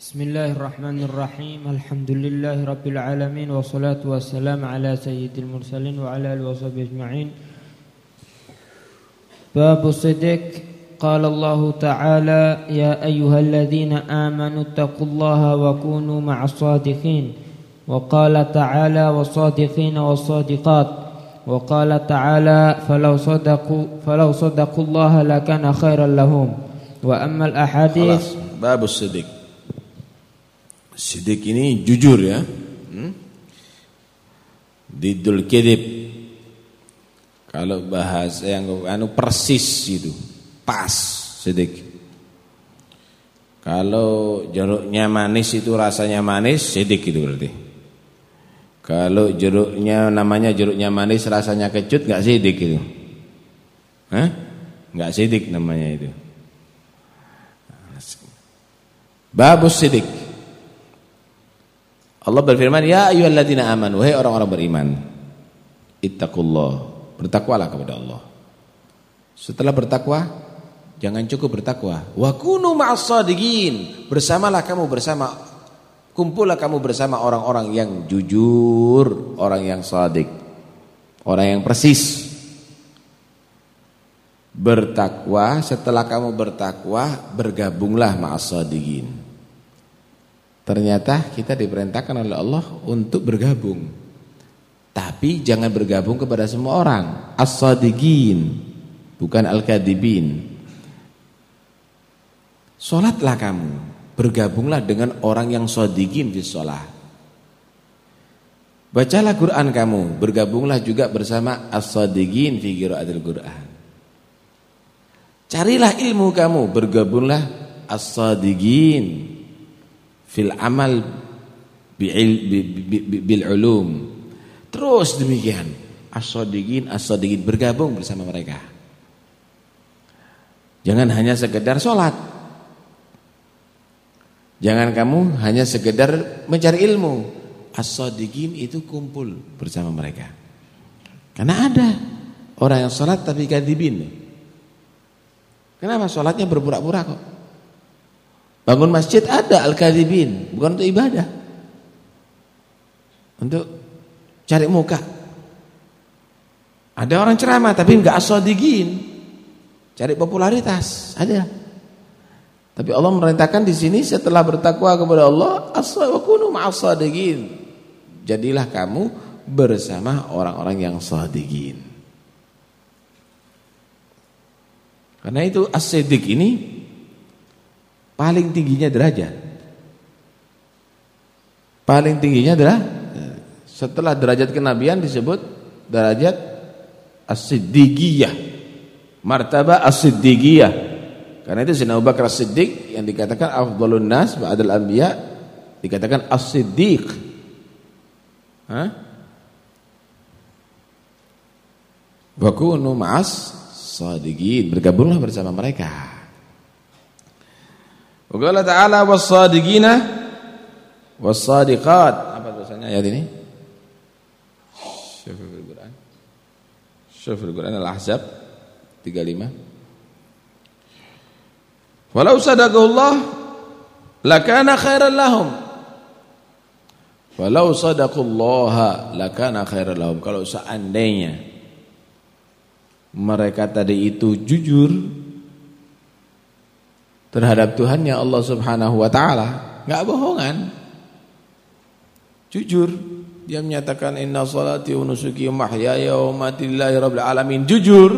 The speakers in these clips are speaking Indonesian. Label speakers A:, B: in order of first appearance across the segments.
A: بسم الله الرحمن الرحيم. الحمد لله رب العالمين والصلاة والسلام على سيد المرسلين وعلى آله وصحبه أجمعين. باب الصدق. قال الله تعالى يا أيها الذين آمنوا اتقوا الله وكونوا مع الصادقين. وقال تعالى والصادقين والصادقات. وقال تعالى فلو صدقوا فلو صدقوا الله لكان خيرا لهم. وأما الأحاديث
B: باب الصدق. Sidik ini jujur ya. Hmm? Didul kedip. Kalau bahasa yang anu persis itu, pas sidik. Kalau jeruknya manis itu rasanya manis, sidik itu berarti. Kalau jeruknya namanya jeruknya manis rasanya kecut nggak sidik itu. Hah? Enggak sidik namanya itu. Babus sidik. Allah berfirman, "Ya ayyuhalladzina amanu, wahai orang-orang beriman, ittaqullah, bertakwalah kepada Allah." Setelah bertakwa, jangan cukup bertakwa, wa kunu ma'as shadiqin, bersamalah kamu bersama kumpullah kamu bersama orang-orang yang jujur, orang yang sadik, orang yang persis. Bertakwa, setelah kamu bertakwa, bergabunglah ma'as shadiqin. Ternyata kita diperintahkan oleh Allah untuk bergabung. Tapi jangan bergabung kepada semua orang. As-sadiqin, bukan al-kadibin. Salatlah kamu, bergabunglah dengan orang yang sadiqin di salat. Bacalah Quran kamu, bergabunglah juga bersama as-sadiqin fi qiraatil Quran. Carilah ilmu kamu, bergabunglah as-sadiqin fil amal bil, ulum. Terus demikian. As-sadiqin as-sadiqin bergabung bersama mereka. Jangan hanya sekedar sholat. Jangan kamu hanya sekedar mencari ilmu. As-sadiqin itu kumpul bersama mereka. Karena ada orang yang sholat tapi kadibin. Kenapa sholatnya berpura-pura kok? Bangun masjid ada al-kadhibin, bukan untuk ibadah. Untuk cari muka. Ada orang ceramah tapi enggak asadiqin. Cari popularitas, ada. Tapi Allah merintahkan di sini setelah bertakwa kepada Allah, as-sadiqun ma'as-sadiqin. Jadilah kamu bersama orang-orang yang sadiqin. Karena itu as-siddiq ini paling tingginya derajat. Paling tingginya adalah setelah derajat kenabian disebut derajat as-siddiqiyah. Martabah as-siddiqiyah. Karena itu Sayyidina Abu As-Siddiq yang dikatakan afdhalun nas ba'dal anbiya dikatakan as-siddiq. Hah? Wa kunu ma'as sadiqin, bergabunglah bersama mereka. Qala ta'ala was-sadiqina was-sadiqat. Apa tulisannya ayat ini? Syafil Quran. Syafil Quran Al-Ahzab 35. Walau sadaqallah lakana khairan lahum. Walau sadaqallaha lakana khairan lahum. Kalau seandainya mereka tadi itu jujur terhadap Tuhannya Allah Subhanahu wa taala, enggak bohongan. Jujur, dia menyatakan inna salati wa nusuki wa mahyaya wa mamati lillahi rabbil alamin. Jujur.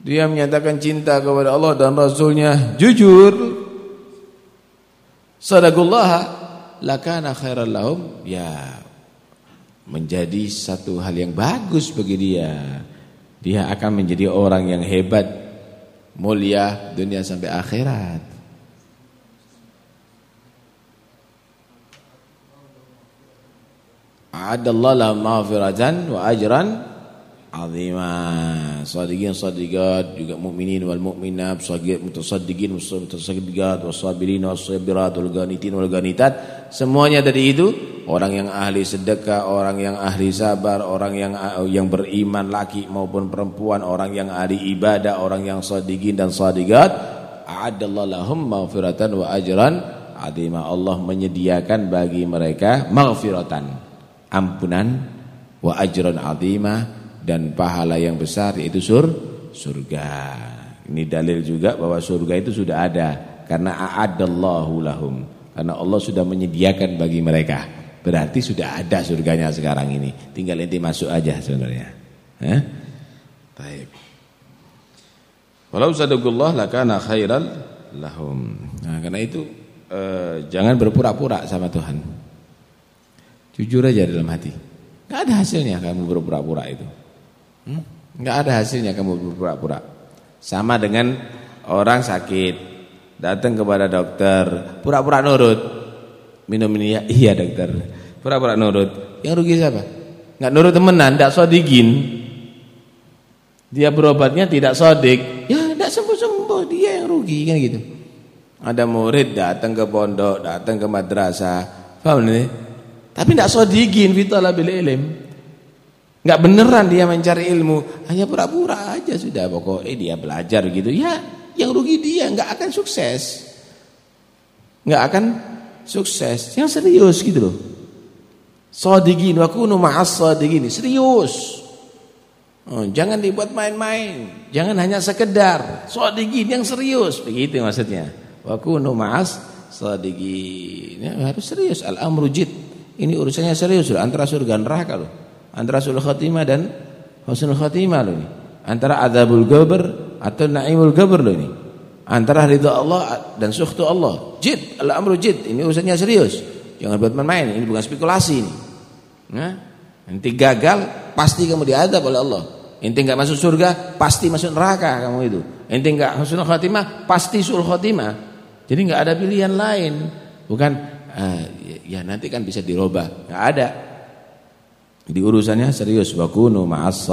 B: Dia menyatakan cinta kepada Allah dan Rasulnya Jujur Sadaqullah Lakana khairan lahum Ya Menjadi satu hal yang bagus bagi dia Dia akan menjadi orang yang hebat mulia dunia sampai akhirat. Adallah maghfiratan wa ajran azima. Sadiqin sadiqat juga mukminin wal mukminat, sadiq mutasaddiqin mutasaddiqat wasabirin wasabirat wal ganitat. Semuanya dari itu orang yang ahli sedekah, orang yang ahli sabar, orang yang yang beriman laki maupun perempuan, orang yang ahli ibadah, orang yang sadiqin dan sadiqat a'adallahu lahum maghfiratan wa ajran azima. Allah menyediakan bagi mereka maghfiratan, ampunan wa ajran azima dan pahala yang besar yaitu sur surga. Ini dalil juga bahwa surga itu sudah ada karena a'adallahu lahum. Karena Allah sudah menyediakan bagi mereka. Berarti sudah ada surganya sekarang ini. Tinggal inti masuk aja sebenarnya. Eh? Baik. Walau sadaqullah lakana khairal lahum. Nah, karena itu eh, jangan berpura-pura sama Tuhan. Jujur aja dalam hati. Enggak ada hasilnya kamu berpura-pura itu. Hmm? Enggak ada hasilnya kamu berpura-pura. Sama dengan orang sakit, datang kepada dokter, pura-pura nurut. Minum ini ya, iya dokter. Pura-pura nurut. Yang rugi siapa? Enggak nurut temenan, enggak sodigin. Dia berobatnya tidak sodik, ya tidak sembuh-sembuh, dia yang rugi kan gitu. Ada murid datang ke pondok, datang ke madrasah, paham nih? Tapi tidak sodigin fitala bil ilm. Enggak beneran dia mencari ilmu, hanya pura-pura aja sudah pokoknya dia belajar gitu. Ya, yang rugi dia enggak akan sukses. Enggak akan sukses. Yang serius gitu loh. Sodigin wa kunu ma'as sodigin. Serius. Oh, jangan dibuat main-main, jangan hanya sekedar sodiqin yang serius, begitu maksudnya. Wa kunu ma'as sadiqin. Ya, harus serius al-amru jid. Ini urusannya serius loh, antara surga neraka loh. Antara sul khatimah dan husnul khatimah loh ini. Antara adzabul qabr atau naimul qabr loh ini. Antara ridha Allah dan sukhtu Allah. Jid, al-amru jid. Ini urusannya serius. Jangan buat main-main, ini bukan spekulasi ini. Nah, nanti gagal pasti kamu diadab oleh Allah. Ente enggak masuk surga, pasti masuk neraka kamu itu. Ente enggak husnul khatimah, pasti sul khatimah. Jadi enggak ada pilihan lain. Bukan uh, ya nanti kan bisa dirubah. Enggak ada. Di urusannya serius wa kunu ma'as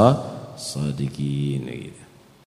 B: sadiqin gitu.